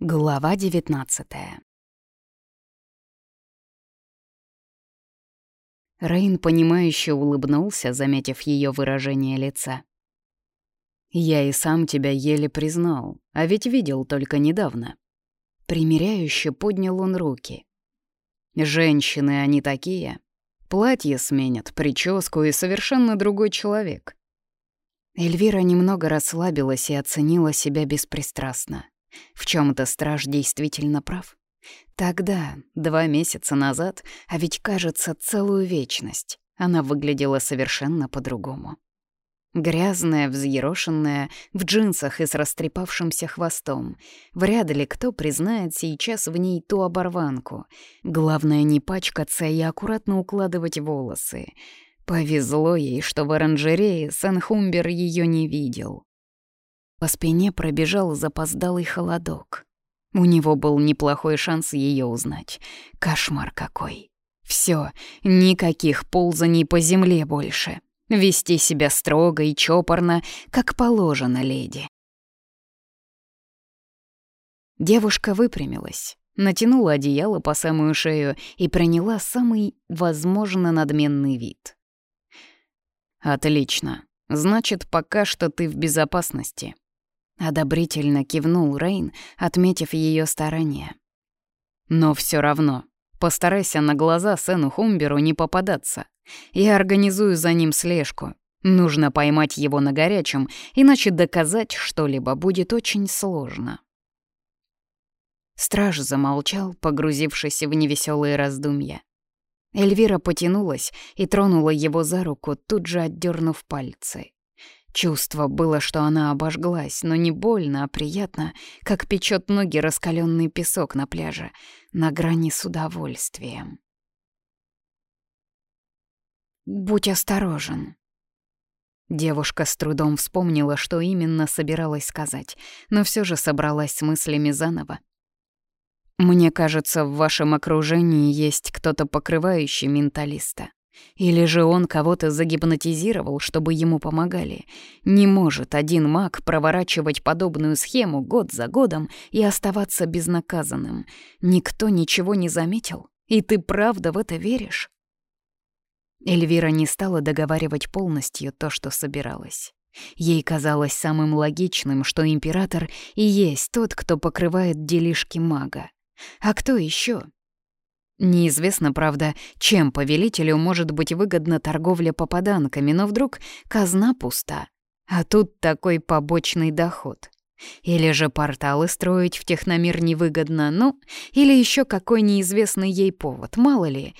Глава девятнадцатая Рейн, понимающе улыбнулся, заметив ее выражение лица. «Я и сам тебя еле признал, а ведь видел только недавно». Примеряюще поднял он руки. «Женщины они такие. Платье сменят, прическу и совершенно другой человек». Эльвира немного расслабилась и оценила себя беспристрастно. В чем то страж действительно прав. Тогда, два месяца назад, а ведь кажется целую вечность, она выглядела совершенно по-другому. Грязная, взъерошенная, в джинсах и с растрепавшимся хвостом. Вряд ли кто признает сейчас в ней ту оборванку. Главное не пачкаться и аккуратно укладывать волосы. Повезло ей, что в оранжерее Сен-Хумбер ее не видел. По спине пробежал запоздалый холодок. У него был неплохой шанс ее узнать. Кошмар какой. Все, никаких ползаний по земле больше. Вести себя строго и чопорно, как положено леди. Девушка выпрямилась, натянула одеяло по самую шею и приняла самый, возможно, надменный вид. «Отлично. Значит, пока что ты в безопасности», Одобрительно кивнул Рейн, отметив ее старание. Но все равно, постарайся на глаза Сэну Хумберу не попадаться. Я организую за ним слежку. Нужно поймать его на горячем, иначе доказать что-либо будет очень сложно. Страж замолчал, погрузившись в невеселые раздумья. Эльвира потянулась и тронула его за руку, тут же отдернув пальцы. Чувство было, что она обожглась, но не больно, а приятно, как печет ноги раскаленный песок на пляже, на грани с удовольствием. «Будь осторожен». Девушка с трудом вспомнила, что именно собиралась сказать, но все же собралась с мыслями заново. «Мне кажется, в вашем окружении есть кто-то покрывающий менталиста. Или же он кого-то загипнотизировал, чтобы ему помогали. Не может один маг проворачивать подобную схему год за годом и оставаться безнаказанным. Никто ничего не заметил. И ты правда в это веришь? Эльвира не стала договаривать полностью то, что собиралась. Ей казалось самым логичным, что император и есть тот, кто покрывает делишки мага. А кто еще? Неизвестно, правда, чем повелителю может быть выгодна торговля попаданками, но вдруг казна пуста, а тут такой побочный доход. Или же порталы строить в техномир невыгодно, ну, или еще какой неизвестный ей повод, мало ли.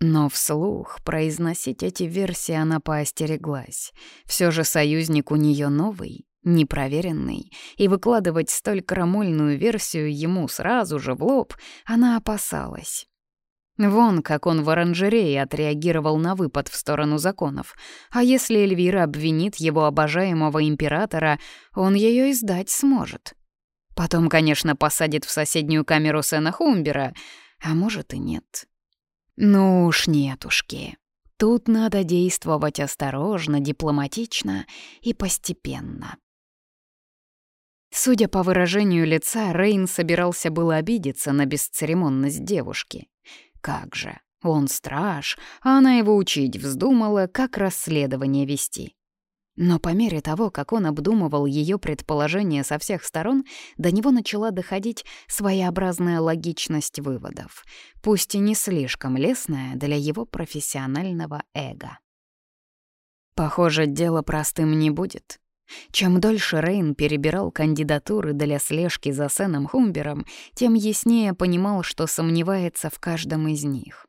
Но вслух произносить эти версии она поостереглась. Все же союзник у нее новый, непроверенный, и выкладывать столь крамольную версию ему сразу же в лоб она опасалась. Вон, как он в оранжерее отреагировал на выпад в сторону законов. А если Эльвира обвинит его обожаемого императора, он ее издать сможет. Потом, конечно, посадит в соседнюю камеру Сэна Хумбера, а может и нет. Ну уж нетушки. Тут надо действовать осторожно, дипломатично и постепенно. Судя по выражению лица, Рейн собирался было обидеться на бесцеремонность девушки. Как же, он страж, а она его учить вздумала, как расследование вести. Но по мере того, как он обдумывал ее предположения со всех сторон, до него начала доходить своеобразная логичность выводов, пусть и не слишком лестная для его профессионального эго. Похоже, дело простым не будет. Чем дольше Рейн перебирал кандидатуры для слежки за Сеном Хумбером, тем яснее понимал, что сомневается в каждом из них.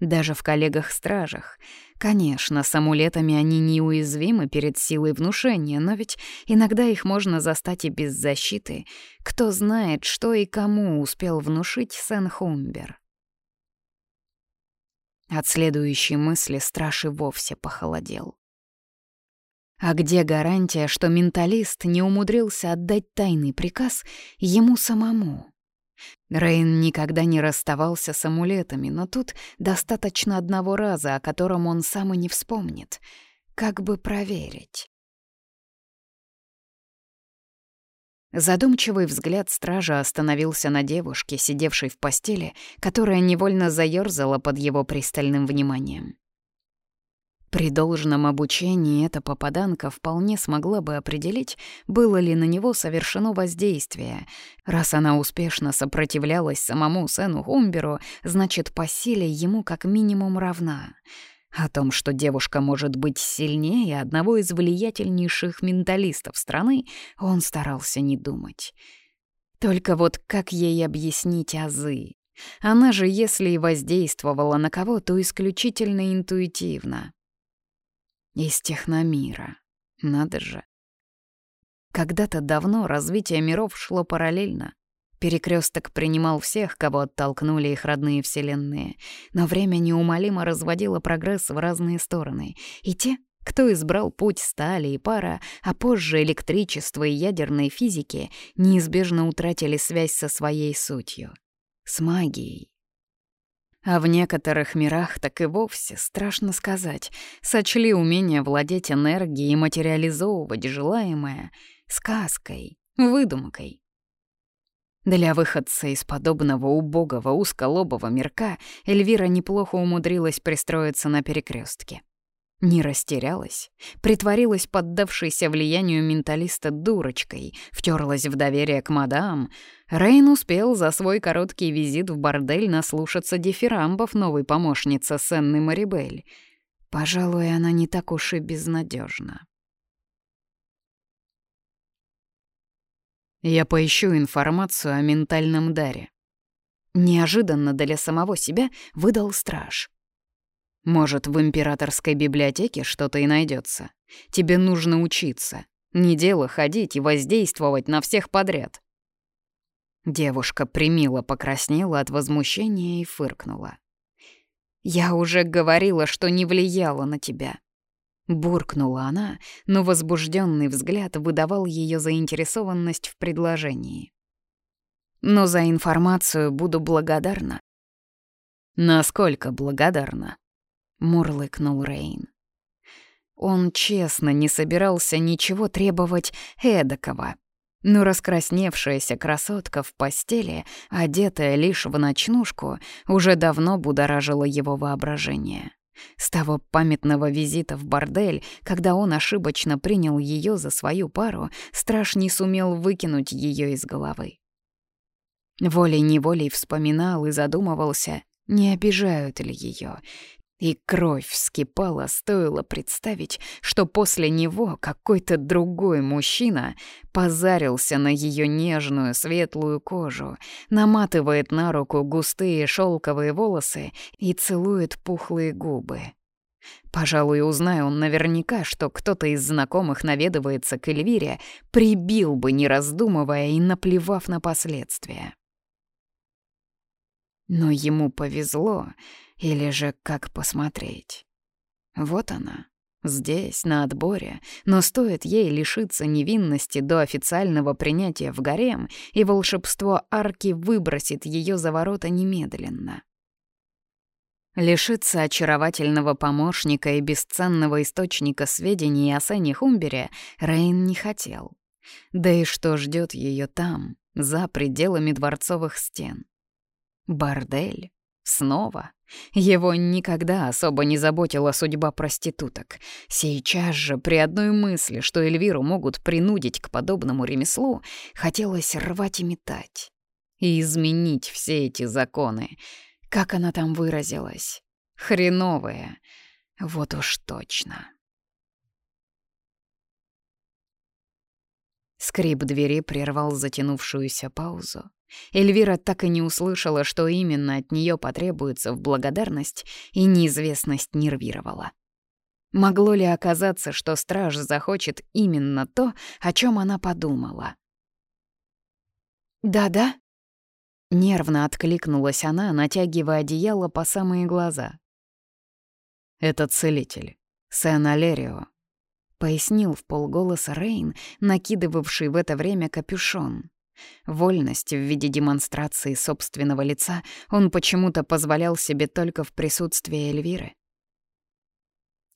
Даже в коллегах-стражах. Конечно, с амулетами они неуязвимы перед силой внушения, но ведь иногда их можно застать и без защиты. Кто знает, что и кому успел внушить Сен Хумбер. От следующей мысли страж и вовсе похолодел. А где гарантия, что менталист не умудрился отдать тайный приказ ему самому? Рейн никогда не расставался с амулетами, но тут достаточно одного раза, о котором он сам и не вспомнит. Как бы проверить? Задумчивый взгляд стража остановился на девушке, сидевшей в постели, которая невольно заёрзала под его пристальным вниманием. При должном обучении эта попаданка вполне смогла бы определить, было ли на него совершено воздействие. Раз она успешно сопротивлялась самому Сену Хумберу, значит, по силе ему как минимум равна. О том, что девушка может быть сильнее одного из влиятельнейших менталистов страны, он старался не думать. Только вот как ей объяснить азы? Она же, если и воздействовала на кого, то исключительно интуитивно. Из техномира. Надо же. Когда-то давно развитие миров шло параллельно. Перекресток принимал всех, кого оттолкнули их родные вселенные, но время неумолимо разводило прогресс в разные стороны, и те, кто избрал путь стали и пара, а позже электричество и ядерной физики, неизбежно утратили связь со своей сутью — с магией. А в некоторых мирах так и вовсе, страшно сказать, сочли умение владеть энергией и материализовывать желаемое сказкой, выдумкой. Для выходца из подобного убогого узколобого мирка Эльвира неплохо умудрилась пристроиться на перекрестке. Не растерялась, притворилась поддавшейся влиянию менталиста дурочкой, втерлась в доверие к мадам. Рейн успел за свой короткий визит в бордель наслушаться дифирамбов новой помощницы Сенны Марибель. Пожалуй, она не так уж и безнадежна. Я поищу информацию о ментальном даре. Неожиданно для самого себя выдал страж. Может, в императорской библиотеке что-то и найдется. Тебе нужно учиться. Не дело ходить и воздействовать на всех подряд. Девушка примило покраснела от возмущения и фыркнула. «Я уже говорила, что не влияла на тебя». Буркнула она, но возбужденный взгляд выдавал ее заинтересованность в предложении. «Но за информацию буду благодарна». «Насколько благодарна?» — мурлыкнул Рейн. Он честно не собирался ничего требовать эдакого, но раскрасневшаяся красотка в постели, одетая лишь в ночнушку, уже давно будоражила его воображение. С того памятного визита в бордель, когда он ошибочно принял ее за свою пару, страж не сумел выкинуть ее из головы. Волей-неволей вспоминал и задумывался, не обижают ли ее, и кровь вскипала, стоило представить, что после него какой-то другой мужчина позарился на ее нежную светлую кожу, наматывает на руку густые шелковые волосы и целует пухлые губы. Пожалуй, узнай он наверняка, что кто-то из знакомых наведывается к Эльвире, прибил бы, не раздумывая и наплевав на последствия. Но ему повезло, или же как посмотреть. Вот она, здесь, на отборе, но стоит ей лишиться невинности до официального принятия в гарем, и волшебство арки выбросит ее за ворота немедленно. Лишиться очаровательного помощника и бесценного источника сведений о Сене Хумбере Рейн не хотел. Да и что ждет ее там, за пределами дворцовых стен? Бордель? Снова? Его никогда особо не заботила судьба проституток. Сейчас же, при одной мысли, что Эльвиру могут принудить к подобному ремеслу, хотелось рвать и метать. И изменить все эти законы. Как она там выразилась? Хреновые. Вот уж точно. Скрип двери прервал затянувшуюся паузу. Эльвира так и не услышала, что именно от нее потребуется в благодарность, и неизвестность нервировала. Могло ли оказаться, что страж захочет именно то, о чем она подумала? «Да-да», — нервно откликнулась она, натягивая одеяло по самые глаза. «Это целитель, Сен Алерио», — пояснил в полголоса Рейн, накидывавший в это время капюшон. Вольность в виде демонстрации собственного лица он почему-то позволял себе только в присутствии Эльвиры.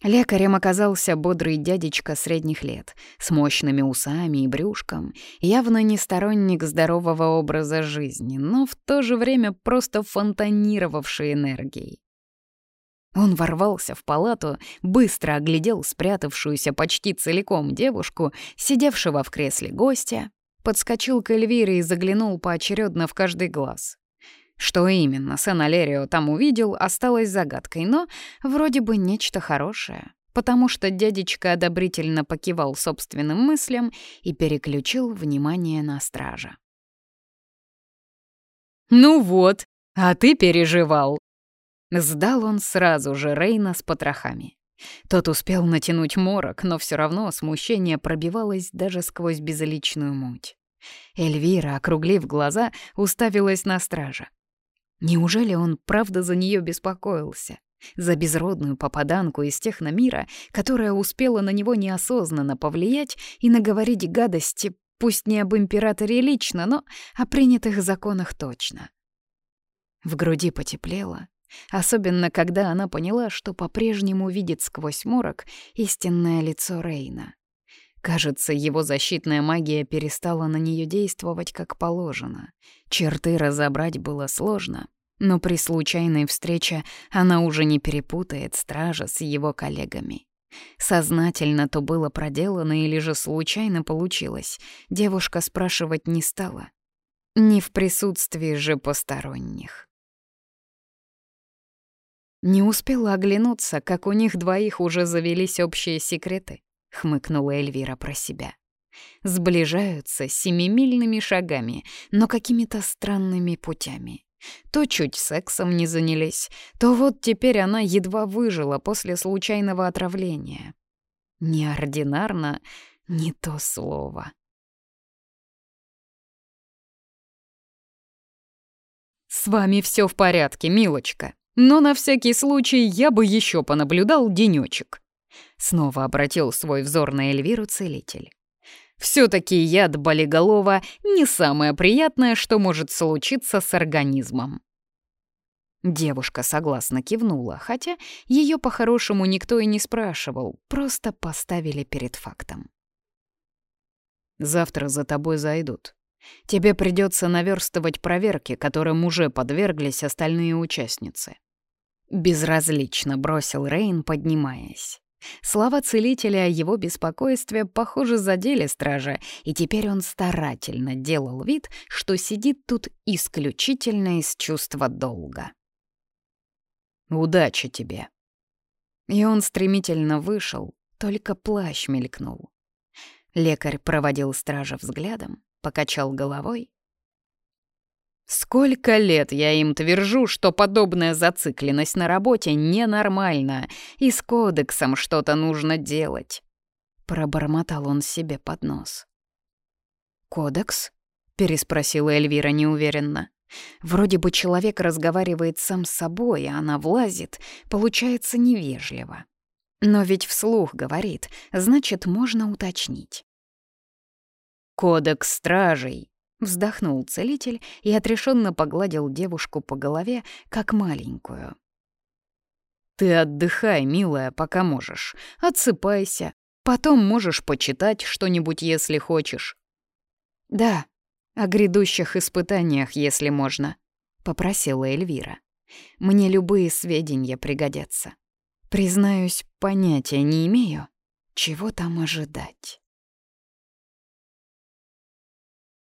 Лекарем оказался бодрый дядечка средних лет, с мощными усами и брюшком, явно не сторонник здорового образа жизни, но в то же время просто фонтанировавший энергией. Он ворвался в палату, быстро оглядел спрятавшуюся почти целиком девушку, сидевшего в кресле гостя, подскочил к Эльвире и заглянул поочередно в каждый глаз. Что именно Сен-Алерио там увидел, осталось загадкой, но вроде бы нечто хорошее, потому что дядечка одобрительно покивал собственным мыслям и переключил внимание на стража. «Ну вот, а ты переживал!» Сдал он сразу же Рейна с потрохами. Тот успел натянуть морок, но все равно смущение пробивалось даже сквозь безличную муть. Эльвира, округлив глаза, уставилась на стража. Неужели он правда за нее беспокоился? За безродную попаданку из техномира, которая успела на него неосознанно повлиять и наговорить гадости, пусть не об императоре лично, но о принятых законах точно. В груди потеплело, особенно когда она поняла, что по-прежнему видит сквозь морок истинное лицо Рейна. Кажется, его защитная магия перестала на нее действовать как положено. Черты разобрать было сложно, но при случайной встрече она уже не перепутает стража с его коллегами. Сознательно то было проделано или же случайно получилось, девушка спрашивать не стала. Не в присутствии же посторонних. Не успела оглянуться, как у них двоих уже завелись общие секреты хмыкнула Эльвира про себя. Сближаются семимильными шагами, но какими-то странными путями. То чуть сексом не занялись, то вот теперь она едва выжила после случайного отравления. Неординарно — не то слово. «С вами все в порядке, милочка, но на всякий случай я бы еще понаблюдал денечек. Снова обратил свой взор на Эльвиру целитель. Все-таки яд болиголова не самое приятное, что может случиться с организмом. Девушка согласно кивнула, хотя ее по-хорошему никто и не спрашивал, просто поставили перед фактом. «Завтра за тобой зайдут. Тебе придется наверстывать проверки, которым уже подверглись остальные участницы». Безразлично бросил Рейн, поднимаясь. Слова целителя о его беспокойстве, похоже, задели стража, и теперь он старательно делал вид, что сидит тут исключительно из чувства долга. «Удачи тебе!» И он стремительно вышел, только плащ мелькнул. Лекарь проводил стража взглядом, покачал головой Сколько лет я им твержу, что подобная зацикленность на работе ненормальна, и с кодексом что-то нужно делать. Пробормотал он себе под нос. «Кодекс?» — переспросила Эльвира неуверенно. Вроде бы человек разговаривает сам с собой, а она влазит, получается невежливо. Но ведь вслух говорит, значит, можно уточнить. «Кодекс стражей», Вздохнул целитель и отрешенно погладил девушку по голове, как маленькую. «Ты отдыхай, милая, пока можешь. Отсыпайся. Потом можешь почитать что-нибудь, если хочешь». «Да, о грядущих испытаниях, если можно», — попросила Эльвира. «Мне любые сведения пригодятся. Признаюсь, понятия не имею, чего там ожидать».